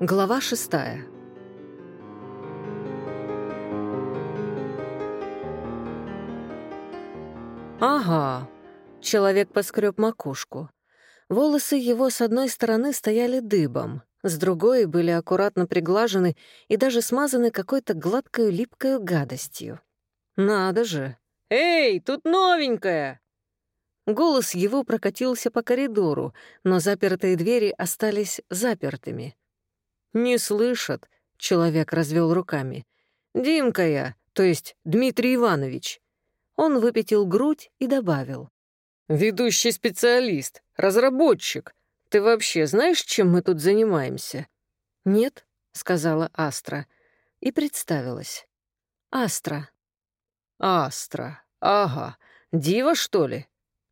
Глава шестая. «Ага», — человек поскреб макушку. Волосы его с одной стороны стояли дыбом, с другой были аккуратно приглажены и даже смазаны какой-то гладкой липкой гадостью. «Надо же! Эй, тут новенькая!» Голос его прокатился по коридору, но запертые двери остались запертыми — «Не слышат», — человек развел руками. «Димка я, то есть Дмитрий Иванович». Он выпятил грудь и добавил. «Ведущий специалист, разработчик. Ты вообще знаешь, чем мы тут занимаемся?» «Нет», — сказала Астра и представилась. «Астра». «Астра, ага. Дива, что ли?»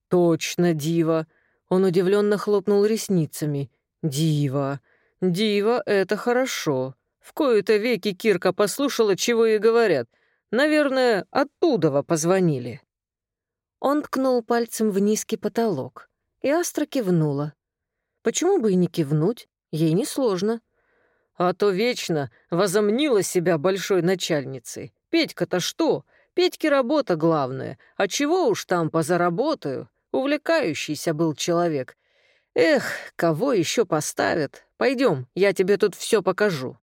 «Точно, Дива». Он удивленно хлопнул ресницами. «Дива». Дива, это хорошо. В кои-то веки Кирка послушала, чего ей говорят. Наверное, оттуда позвонили. Он ткнул пальцем в низкий потолок, и Астра кивнула. Почему бы и не кивнуть? Ей несложно. А то вечно возомнила себя большой начальницей. Петька-то что? Петьке работа главная. А чего уж там позаработаю? Увлекающийся был человек. Эх, кого еще поставят? Пойдем, я тебе тут все покажу».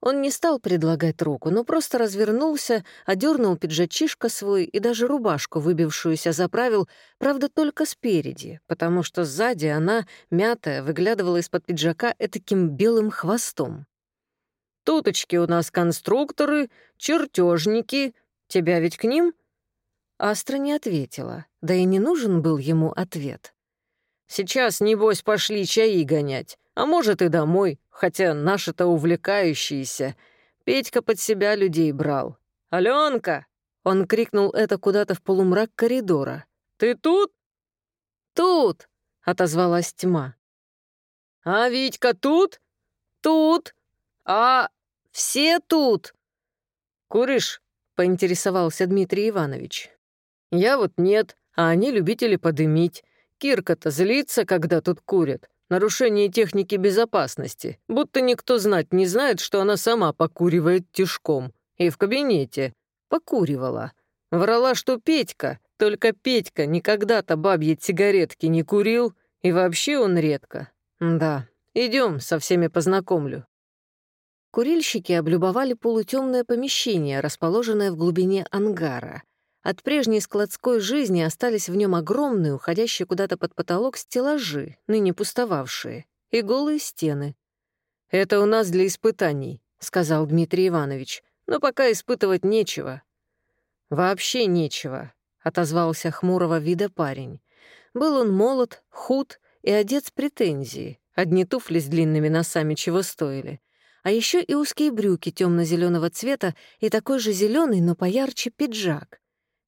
Он не стал предлагать руку, но просто развернулся, одернул пиджачишка свой и даже рубашку, выбившуюся, заправил, правда, только спереди, потому что сзади она, мятая, выглядывала из-под пиджака этаким белым хвостом. «Туточки у нас конструкторы, чертежники. Тебя ведь к ним?» Астра не ответила, да и не нужен был ему ответ. Сейчас, небось, пошли чаи гонять, а может и домой, хотя наши-то увлекающиеся. Петька под себя людей брал. «Алёнка!» — он крикнул это куда-то в полумрак коридора. «Ты тут?» «Тут!» — отозвалась тьма. «А Витька тут?» «Тут!» «А все тут!» «Куришь?» — поинтересовался Дмитрий Иванович. «Я вот нет, а они любители подымить. Кирка-то злится, когда тут курят. Нарушение техники безопасности. Будто никто знать не знает, что она сама покуривает тишком. И в кабинете. Покуривала. Врала, что Петька. Только Петька никогда-то бабье сигаретки не курил, и вообще он редко. Да, идем, со всеми познакомлю. Курильщики облюбовали полутемное помещение, расположенное в глубине ангара — от прежней складской жизни остались в нем огромные, уходящие куда-то под потолок стеллажи, ныне пустовавшие, и голые стены. «Это у нас для испытаний», — сказал Дмитрий Иванович, «но пока испытывать нечего». «Вообще нечего», — отозвался хмурого вида парень. Был он молод, худ и одет с претензией. Одни туфли с длинными носами чего стоили. А еще и узкие брюки темно зеленого цвета и такой же зеленый, но поярче пиджак.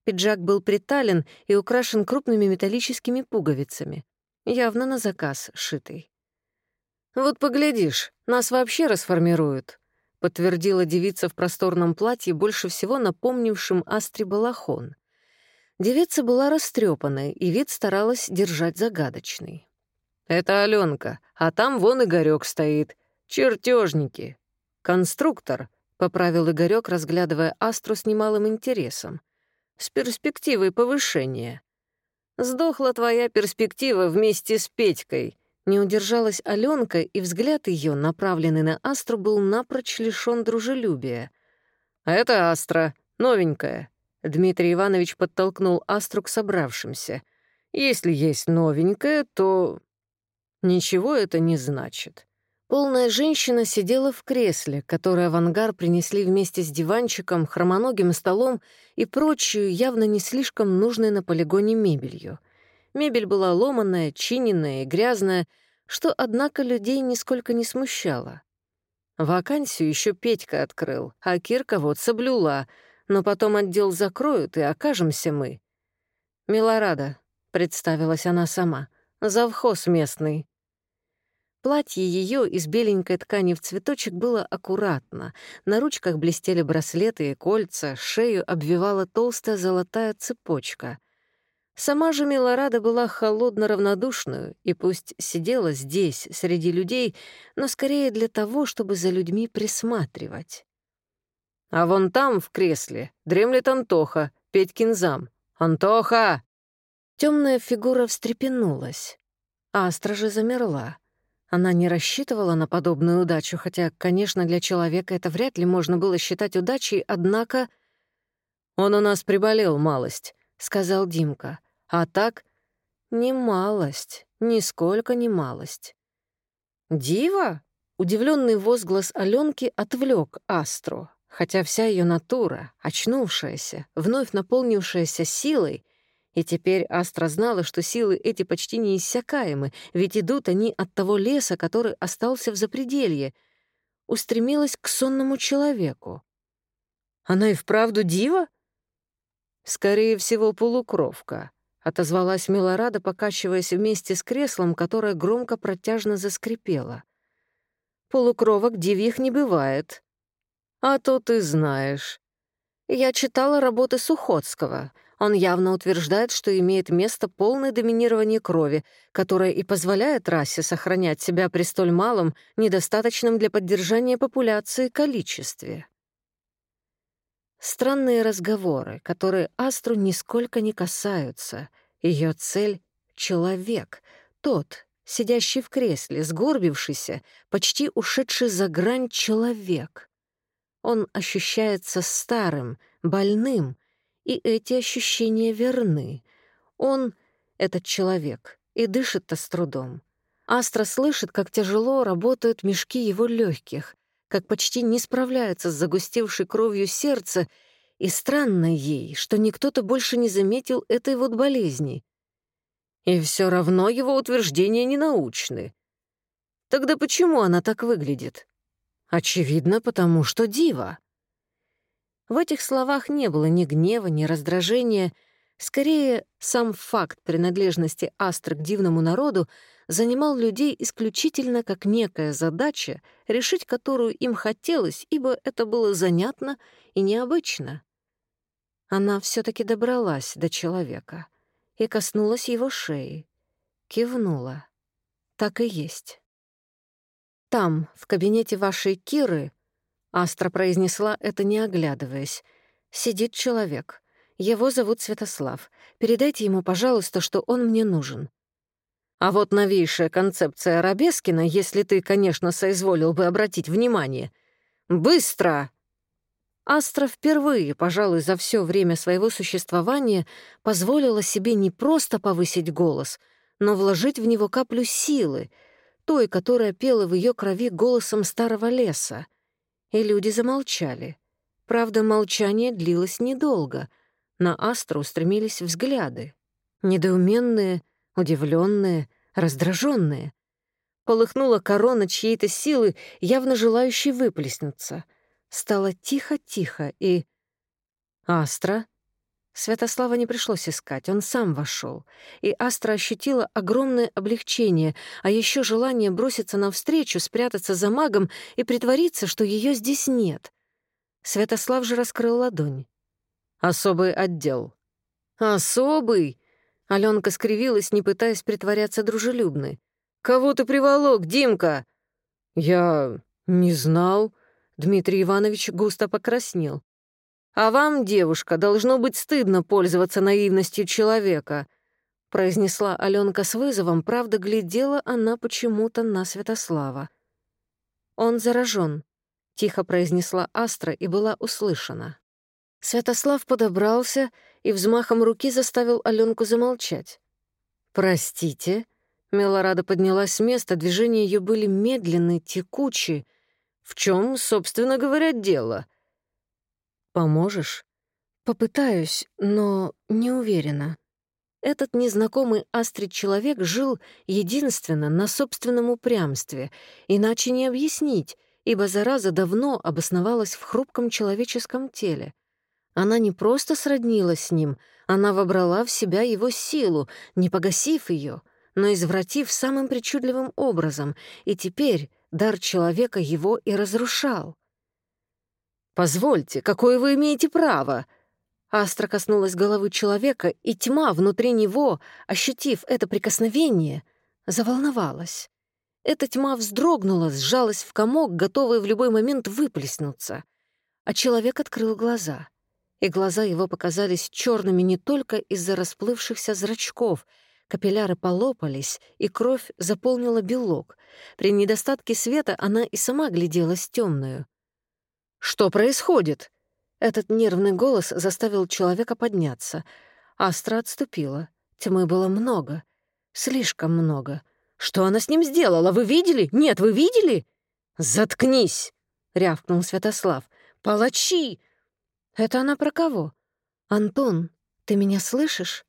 Пиджак был притален и украшен крупными металлическими пуговицами, явно на заказ шитый. «Вот поглядишь, нас вообще расформируют», — подтвердила девица в просторном платье, больше всего напомнившем Астре Балахон. Девица была растрепанной, и вид старалась держать загадочный. «Это Алёнка, а там вон Игорёк стоит. Чертежники. Конструктор», — поправил Игорёк, разглядывая Астру с немалым интересом с перспективой повышения. Сдохла твоя перспектива вместе с Петькой. Не удержалась Аленка, и взгляд ее, направленный на Астру, был напрочь лишён дружелюбия. «А это Астра, новенькая. Дмитрий Иванович подтолкнул Астру к собравшимся. Если есть новенькая, то ничего это не значит. Полная женщина сидела в кресле, которое в ангар принесли вместе с диванчиком, хромоногим столом и прочую, явно не слишком нужной на полигоне мебелью. Мебель была ломаная, чиненная и грязная, что, однако, людей нисколько не смущало. Вакансию еще Петька открыл, а Кирка вот соблюла, но потом отдел закроют, и окажемся мы. «Милорада», — представилась она сама, — «завхоз местный». Платье ее из беленькой ткани в цветочек было аккуратно. На ручках блестели браслеты и кольца, шею обвивала толстая золотая цепочка. Сама же Милорада была холодно равнодушную и пусть сидела здесь, среди людей, но скорее для того, чтобы за людьми присматривать. «А вон там, в кресле, дремлет Антоха, Петькин зам. Антоха!» Темная фигура встрепенулась. Астра же замерла. Она не рассчитывала на подобную удачу, хотя, конечно, для человека это вряд ли можно было считать удачей, однако... «Он у нас приболел малость», — сказал Димка. «А так...» «Не малость, нисколько не малость». «Дива?» — удивленный возглас Алёнки отвлек Астру, хотя вся ее натура, очнувшаяся, вновь наполнившаяся силой, и теперь Астра знала, что силы эти почти неиссякаемы, ведь идут они от того леса, который остался в запределье, устремилась к сонному человеку. «Она и вправду дива?» «Скорее всего, полукровка», отозвалась Милорада, покачиваясь вместе с креслом, которое громко протяжно заскрипело. «Полукровок дивьих не бывает». «А то ты знаешь». Я читала работы Сухотского. Он явно утверждает, что имеет место полное доминирование крови, которое и позволяет расе сохранять себя при столь малом, недостаточном для поддержания популяции количестве. Странные разговоры, которые Астру нисколько не касаются. Ее цель — человек, тот, сидящий в кресле, сгорбившийся, почти ушедший за грань человек. Он ощущается старым, больным — и эти ощущения верны. Он — этот человек, и дышит-то с трудом. Астра слышит, как тяжело работают мешки его легких, как почти не справляется с загустевшей кровью сердца, и странно ей, что никто-то больше не заметил этой вот болезни. И все равно его утверждения ненаучны. Тогда почему она так выглядит? Очевидно, потому что дива. В этих словах не было ни гнева, ни раздражения. Скорее, сам факт принадлежности Астра к дивному народу занимал людей исключительно как некая задача, решить которую им хотелось, ибо это было занятно и необычно. Она все таки добралась до человека и коснулась его шеи. Кивнула. Так и есть. Там, в кабинете вашей Киры, Астра произнесла это, не оглядываясь. «Сидит человек. Его зовут Святослав. Передайте ему, пожалуйста, что он мне нужен». А вот новейшая концепция Робескина, если ты, конечно, соизволил бы обратить внимание. Быстро! Астра впервые, пожалуй, за все время своего существования позволила себе не просто повысить голос, но вложить в него каплю силы, той, которая пела в ее крови голосом старого леса и люди замолчали. Правда, молчание длилось недолго. На Астру устремились взгляды. Недоуменные, удивленные, раздраженные. Полыхнула корона чьей-то силы, явно желающей выплеснуться. Стало тихо-тихо и... «Астра?» Святослава не пришлось искать, он сам вошел, и Астра ощутила огромное облегчение, а еще желание броситься навстречу, спрятаться за магом и притвориться, что ее здесь нет. Святослав же раскрыл ладонь. «Особый отдел». «Особый?» Аленка скривилась, не пытаясь притворяться дружелюбной. «Кого ты приволок, Димка?» «Я не знал». Дмитрий Иванович густо покраснел. «А вам, девушка, должно быть стыдно пользоваться наивностью человека», произнесла Аленка с вызовом, правда, глядела она почему-то на Святослава. «Он заражен», — тихо произнесла Астра и была услышана. Святослав подобрался и взмахом руки заставил Аленку замолчать. «Простите», — Милорада поднялась с места, движения ее были медленные, текучие. «В чем, собственно говоря, дело?» Поможешь?» «Попытаюсь, но не уверена». Этот незнакомый Астрид человек жил единственно на собственном упрямстве, иначе не объяснить, ибо зараза давно обосновалась в хрупком человеческом теле. Она не просто сроднилась с ним, она вобрала в себя его силу, не погасив ее, но извратив самым причудливым образом, и теперь дар человека его и разрушал. «Позвольте, какое вы имеете право?» Астра коснулась головы человека, и тьма внутри него, ощутив это прикосновение, заволновалась. Эта тьма вздрогнула, сжалась в комок, готовая в любой момент выплеснуться. А человек открыл глаза. И глаза его показались черными не только из-за расплывшихся зрачков. Капилляры полопались, и кровь заполнила белок. При недостатке света она и сама гляделась темную. «Что происходит?» Этот нервный голос заставил человека подняться. Астра отступила. Тьмы было много. Слишком много. «Что она с ним сделала? Вы видели? Нет, вы видели?» «Заткнись!» — рявкнул Святослав. «Палачи!» «Это она про кого?» «Антон, ты меня слышишь?»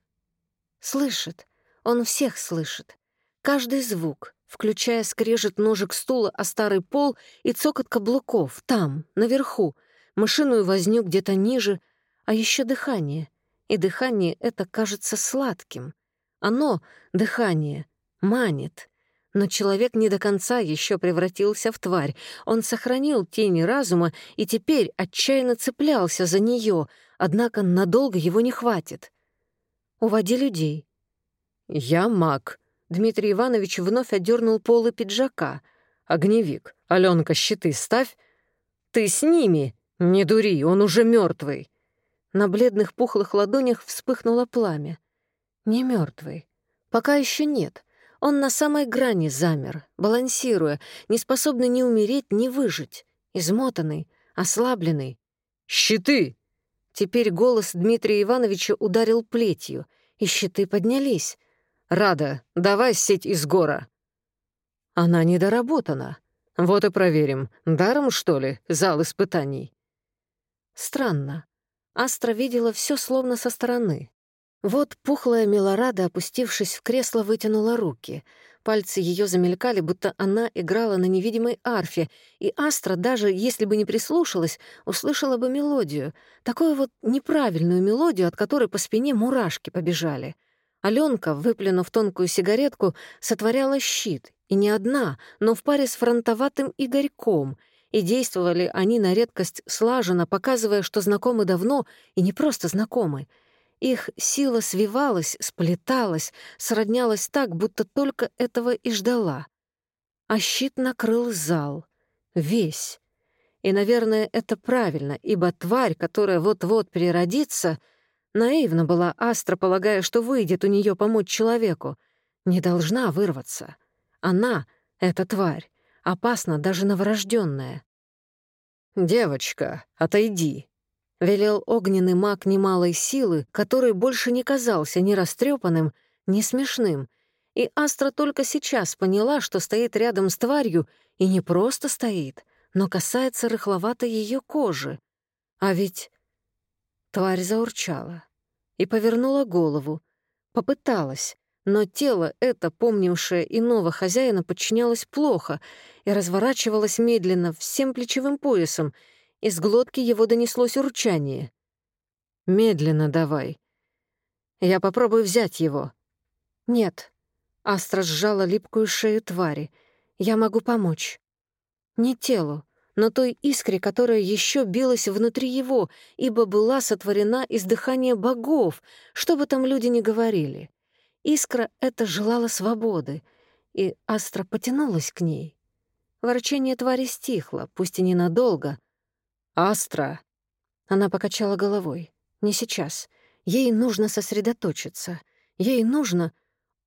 «Слышит. Он всех слышит. Каждый звук, включая скрежет ножек стула о старый пол и цокот каблуков там, наверху, мышиную возню где-то ниже, а еще дыхание. И дыхание это кажется сладким. Оно, дыхание, манит. Но человек не до конца еще превратился в тварь. Он сохранил тени разума и теперь отчаянно цеплялся за нее, однако надолго его не хватит. «Уводи людей». «Я маг», Дмитрий Иванович вновь одернул полы пиджака. Огневик. Аленка, щиты ставь. Ты с ними. Не дури, он уже мертвый. На бледных пухлых ладонях вспыхнуло пламя. Не мертвый. Пока еще нет. Он на самой грани замер, балансируя, не способный ни умереть, ни выжить. Измотанный, ослабленный. «Щиты!» Теперь голос Дмитрия Ивановича ударил плетью, и щиты поднялись. Рада, давай сеть из гора». «Она недоработана. Вот и проверим, даром, что ли, зал испытаний?» Странно. Астра видела все словно со стороны. Вот пухлая Милорада, опустившись в кресло, вытянула руки. Пальцы ее замелькали, будто она играла на невидимой арфе, и Астра, даже если бы не прислушалась, услышала бы мелодию, такую вот неправильную мелодию, от которой по спине мурашки побежали — Аленка, выплюнув тонкую сигаретку, сотворяла щит, и не одна, но в паре с фронтоватым Игорьком, и действовали они на редкость слаженно, показывая, что знакомы давно и не просто знакомы. Их сила свивалась, сплеталась, сроднялась так, будто только этого и ждала. А щит накрыл зал. Весь. И, наверное, это правильно, ибо тварь, которая вот-вот переродится — Наивно была Астра, полагая, что выйдет у нее помочь человеку. Не должна вырваться. Она, эта тварь, опасна даже новорожденная. «Девочка, отойди!» — велел огненный маг немалой силы, который больше не казался ни растрепанным, ни смешным. И Астра только сейчас поняла, что стоит рядом с тварью, и не просто стоит, но касается рыхловатой ее кожи. А ведь Тварь заурчала и повернула голову. Попыталась, но тело это, помнившее иного хозяина, подчинялось плохо и разворачивалось медленно всем плечевым поясом. Из глотки его донеслось урчание. «Медленно давай. Я попробую взять его». «Нет». Астра сжала липкую шею твари. «Я могу помочь». «Не телу, но той искре, которая еще билась внутри его, ибо была сотворена из дыхания богов, что бы там люди ни говорили. Искра эта желала свободы, и Астра потянулась к ней. Ворчание твари стихло, пусть и ненадолго, «Астра!» Она покачала головой. «Не сейчас. Ей нужно сосредоточиться. Ей нужно,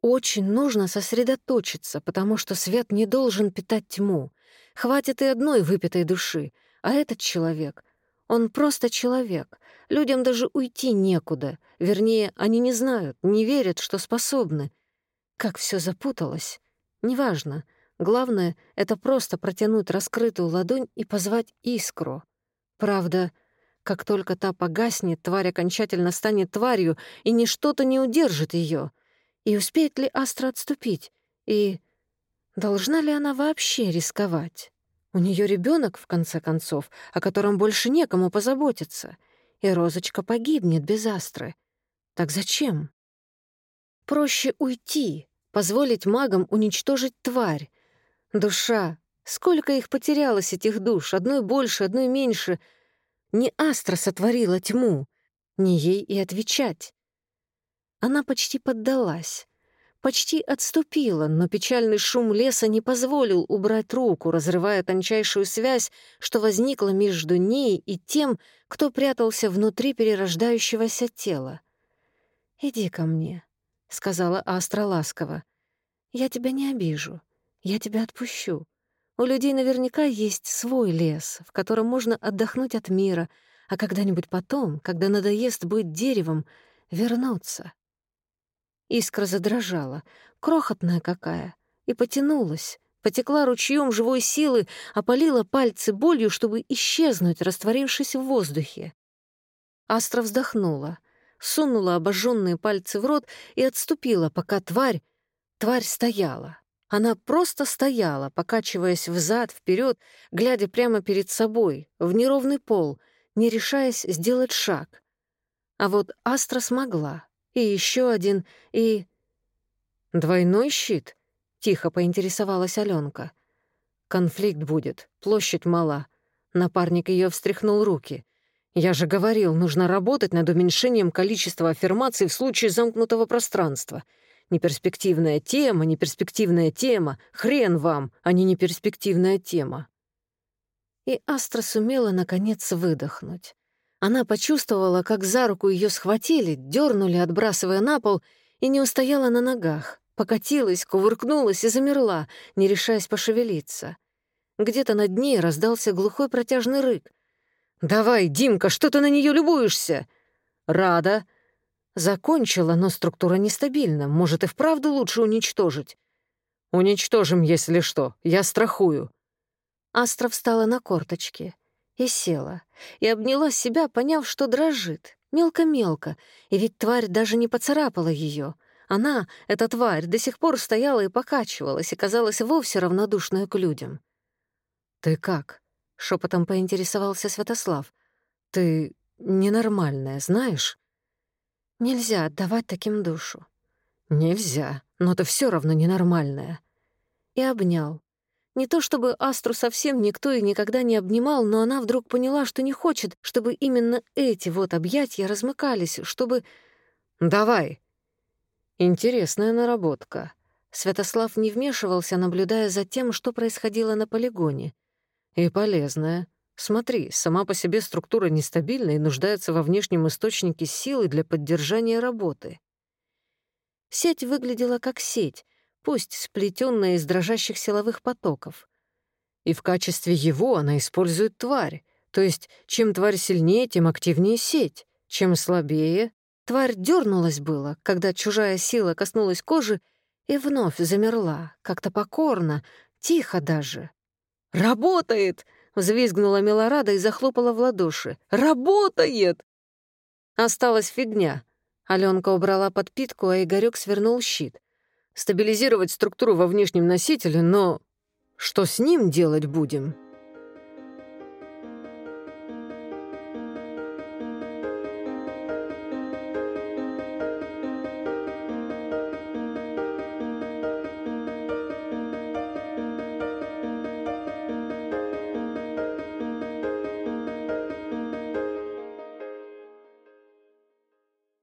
очень нужно сосредоточиться, потому что свет не должен питать тьму. Хватит и одной выпитой души. А этот человек, он просто человек. Людям даже уйти некуда. Вернее, они не знают, не верят, что способны. Как все запуталось. Неважно. Главное — это просто протянуть раскрытую ладонь и позвать искру. Правда, как только та погаснет, тварь окончательно станет тварью, и ничто-то не удержит ее. И успеет ли Астра отступить? И Должна ли она вообще рисковать? У нее ребенок, в конце концов, о котором больше некому позаботиться, и Розочка погибнет без астры. Так зачем? Проще уйти, позволить магам уничтожить тварь. Душа. Сколько их потерялось, этих душ, одной больше, одной меньше. Не Астра сотворила тьму, не ей и отвечать. Она почти поддалась. почти отступила, но печальный шум леса не позволил убрать руку, разрывая тончайшую связь, что возникла между ней и тем, кто прятался внутри перерождающегося тела. «Иди ко мне», — сказала Астра ласково. «Я тебя не обижу, я тебя отпущу. У людей наверняка есть свой лес, в котором можно отдохнуть от мира, а когда-нибудь потом, когда надоест быть деревом, вернуться». Искра задрожала. Крохотная какая. И потянулась. Потекла ручьем живой силы, опалила пальцы болью, чтобы исчезнуть, растворившись в воздухе. Астра вздохнула, сунула обожженные пальцы в рот и отступила, пока тварь... Тварь стояла. Она просто стояла, покачиваясь взад, вперед, глядя прямо перед собой, в неровный пол, не решаясь сделать шаг. А вот Астра смогла и еще один, и... «Двойной щит?» — тихо поинтересовалась Алёнка. «Конфликт будет, площадь мала». Напарник ее встряхнул руки. «Я же говорил, нужно работать над уменьшением количества аффирмаций в случае замкнутого пространства. Неперспективная тема, неперспективная тема, хрен вам, а не неперспективная тема». И Астра сумела, наконец, выдохнуть. Она почувствовала, как за руку ее схватили, дернули, отбрасывая на пол, и не устояла на ногах, покатилась, кувыркнулась и замерла, не решаясь пошевелиться. Где-то над ней раздался глухой протяжный рык. «Давай, Димка, что ты на нее любуешься?» «Рада». Закончила, но структура нестабильна, может, и вправду лучше уничтожить. «Уничтожим, если что, я страхую». Астров встала на корточки и села, и обняла себя, поняв, что дрожит, мелко-мелко, и ведь тварь даже не поцарапала ее. Она, эта тварь, до сих пор стояла и покачивалась, и казалась вовсе равнодушной к людям. «Ты как?» — шепотом поинтересовался Святослав. «Ты ненормальная, знаешь?» «Нельзя отдавать таким душу». «Нельзя, но ты все равно ненормальная». И обнял, не то чтобы Астру совсем никто и никогда не обнимал, но она вдруг поняла, что не хочет, чтобы именно эти вот объятия размыкались, чтобы... «Давай!» «Интересная наработка». Святослав не вмешивался, наблюдая за тем, что происходило на полигоне. «И полезная. Смотри, сама по себе структура нестабильна и нуждается во внешнем источнике силы для поддержания работы». Сеть выглядела как сеть, пусть сплетенная из дрожащих силовых потоков. И в качестве его она использует тварь, то есть чем тварь сильнее, тем активнее сеть, чем слабее. Тварь дернулась было, когда чужая сила коснулась кожи, и вновь замерла, как-то покорно, тихо даже. «Работает!» — взвизгнула Милорада и захлопала в ладоши. «Работает!» Осталась фигня. Аленка убрала подпитку, а Игорёк свернул щит Стабилизировать структуру во внешнем носителе, но... Что с ним делать будем?»